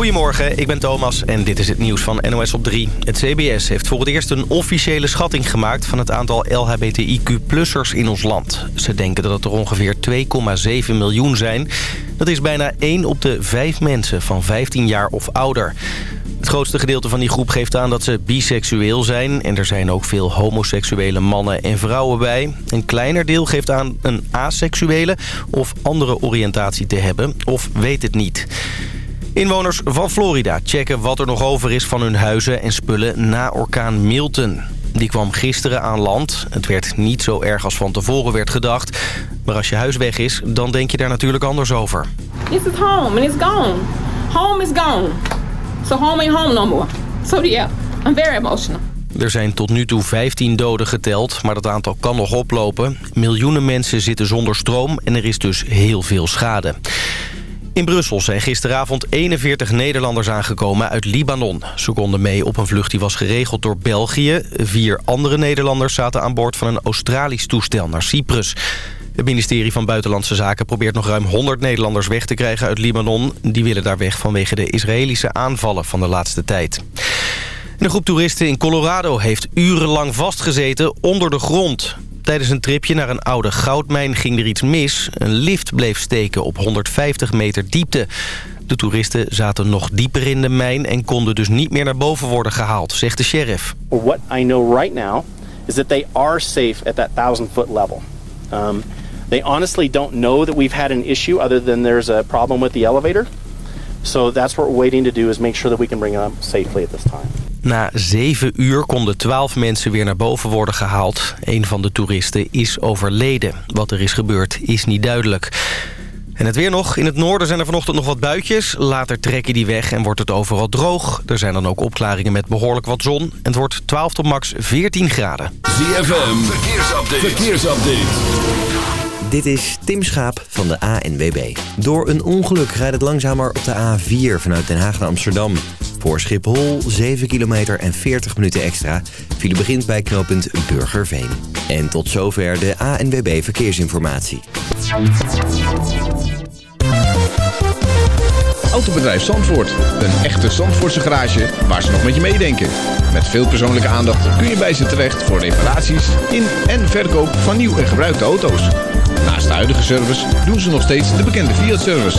Goedemorgen, ik ben Thomas en dit is het nieuws van NOS op 3. Het CBS heeft voor het eerst een officiële schatting gemaakt... van het aantal LHBTIQ-plussers in ons land. Ze denken dat het er ongeveer 2,7 miljoen zijn. Dat is bijna 1 op de 5 mensen van 15 jaar of ouder. Het grootste gedeelte van die groep geeft aan dat ze biseksueel zijn... en er zijn ook veel homoseksuele mannen en vrouwen bij. Een kleiner deel geeft aan een aseksuele of andere oriëntatie te hebben... of weet het niet. Inwoners van Florida checken wat er nog over is van hun huizen en spullen na orkaan Milton. Die kwam gisteren aan land. Het werd niet zo erg als van tevoren werd gedacht. Maar als je huis weg is, dan denk je daar natuurlijk anders over. This is home and it's gone. Home is gone. So home ain't home no more. So yeah, I'm very emotional. Er zijn tot nu toe 15 doden geteld, maar dat aantal kan nog oplopen. Miljoenen mensen zitten zonder stroom en er is dus heel veel schade. In Brussel zijn gisteravond 41 Nederlanders aangekomen uit Libanon. Ze konden mee op een vlucht die was geregeld door België. Vier andere Nederlanders zaten aan boord van een Australisch toestel naar Cyprus. Het ministerie van Buitenlandse Zaken probeert nog ruim 100 Nederlanders weg te krijgen uit Libanon. Die willen daar weg vanwege de Israëlische aanvallen van de laatste tijd. Een groep toeristen in Colorado heeft urenlang vastgezeten onder de grond. Tijdens een tripje naar een oude goudmijn ging er iets mis. Een lift bleef steken op 150 meter diepte. De toeristen zaten nog dieper in de mijn en konden dus niet meer naar boven worden gehaald, zegt de sheriff. What I know right now is that they are safe at that 1000 foot level. Um, they honestly don't know that we've had an issue other than there's a problem with the elevator. So that's what we're waiting to do is make sure that we can bring them up safely at this time. Na zeven uur konden twaalf mensen weer naar boven worden gehaald. Een van de toeristen is overleden. Wat er is gebeurd is niet duidelijk. En het weer nog. In het noorden zijn er vanochtend nog wat buitjes. Later trekken die weg en wordt het overal droog. Er zijn dan ook opklaringen met behoorlijk wat zon. Het wordt 12 tot max 14 graden. ZFM, verkeersupdate. verkeersupdate. Dit is Tim Schaap van de ANWB. Door een ongeluk rijdt het langzamer op de A4 vanuit Den Haag naar Amsterdam. Voor Schiphol 7 kilometer en 40 minuten extra. File begint bij knooppunt Burgerveen. En tot zover de ANWB Verkeersinformatie. Autobedrijf Zandvoort. Een echte Zandvoortse garage waar ze nog met je meedenken. Met veel persoonlijke aandacht kun je bij ze terecht voor reparaties in en verkoop van nieuw en gebruikte auto's. Naast de huidige service doen ze nog steeds de bekende Fiat-service.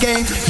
Game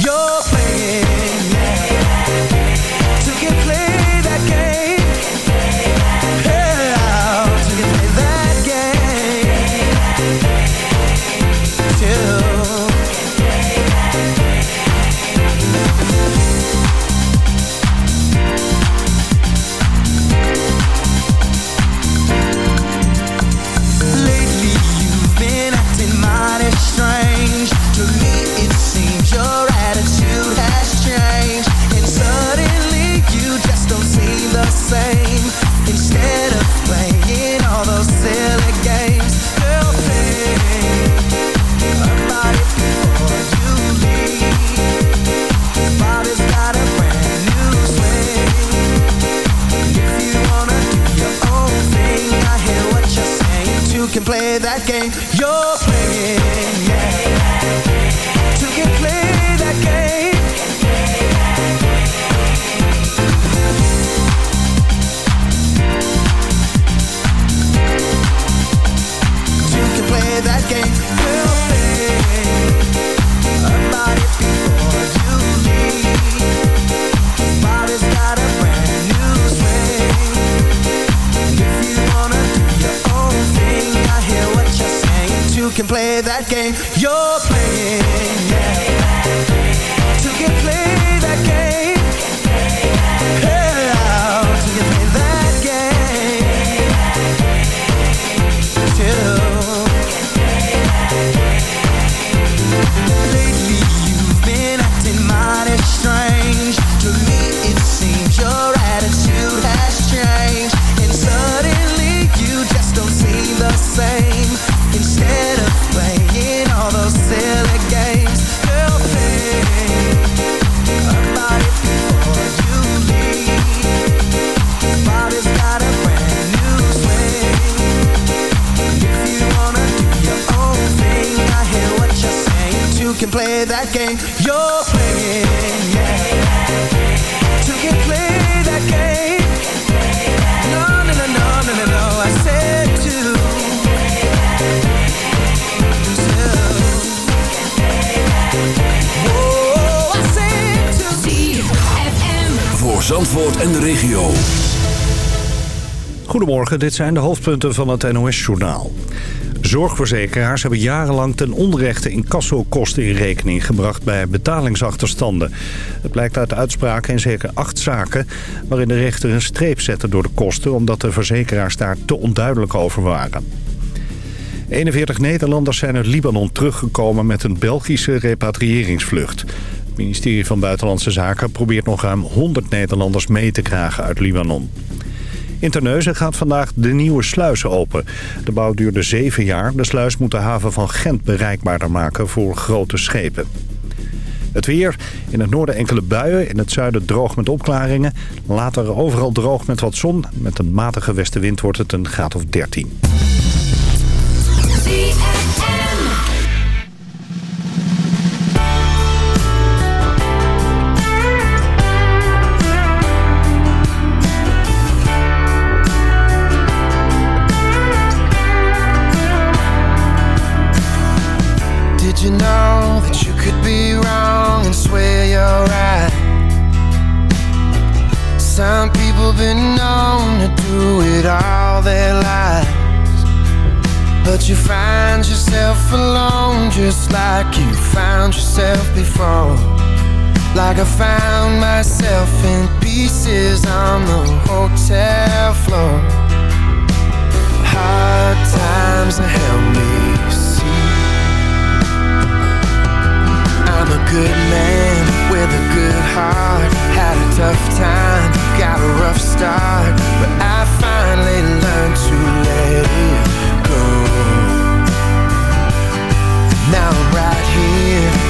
Goedemorgen, dit zijn de hoofdpunten van het NOS-journaal. Zorgverzekeraars hebben jarenlang ten onrechte incassokosten in rekening gebracht bij betalingsachterstanden. Het blijkt uit uitspraken in zeker acht zaken waarin de rechter een streep zette door de kosten omdat de verzekeraars daar te onduidelijk over waren. 41 Nederlanders zijn uit Libanon teruggekomen met een Belgische repatriëringsvlucht. Het ministerie van Buitenlandse Zaken probeert nog ruim 100 Nederlanders mee te krijgen uit Libanon. In Terneuzen gaat vandaag de nieuwe sluis open. De bouw duurde zeven jaar. De sluis moet de haven van Gent bereikbaarder maken voor grote schepen. Het weer. In het noorden enkele buien. In het zuiden droog met opklaringen. Later overal droog met wat zon. Met een matige westenwind wordt het een graad of 13. Like I found myself in pieces on the hotel floor. Hard times help me see I'm a good man with a good heart. Had a tough time, got a rough start, but I finally learned to let it go. Now I'm right here,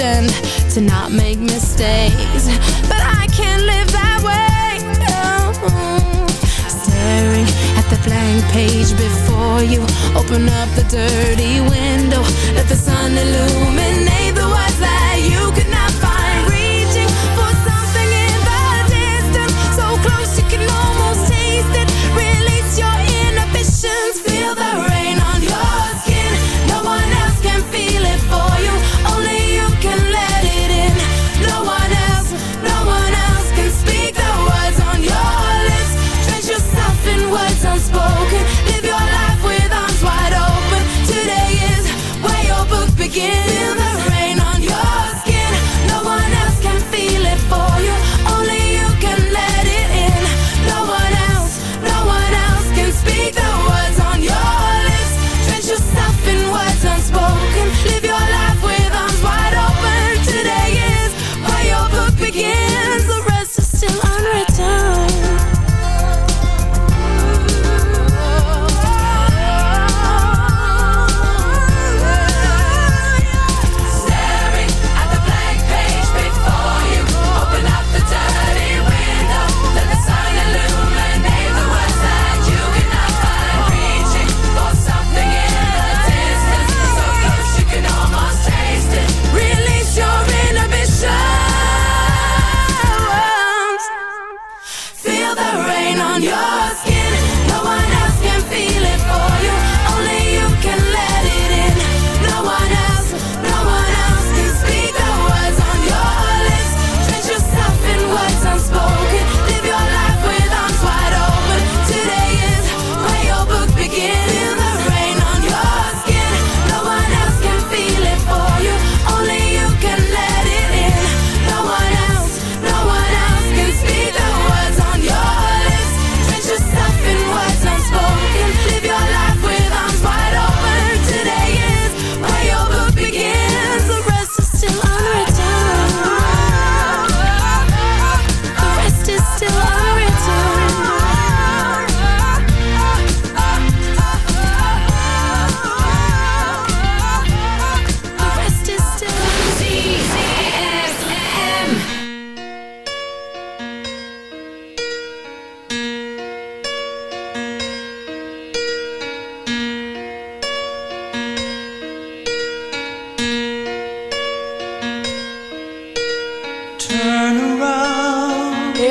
conditioned to not make mistakes. But I can't live that way no. Staring at the blank page before you. Open up the dirty window Let the sun illuminate.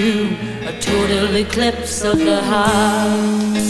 you a total eclipse of the heart.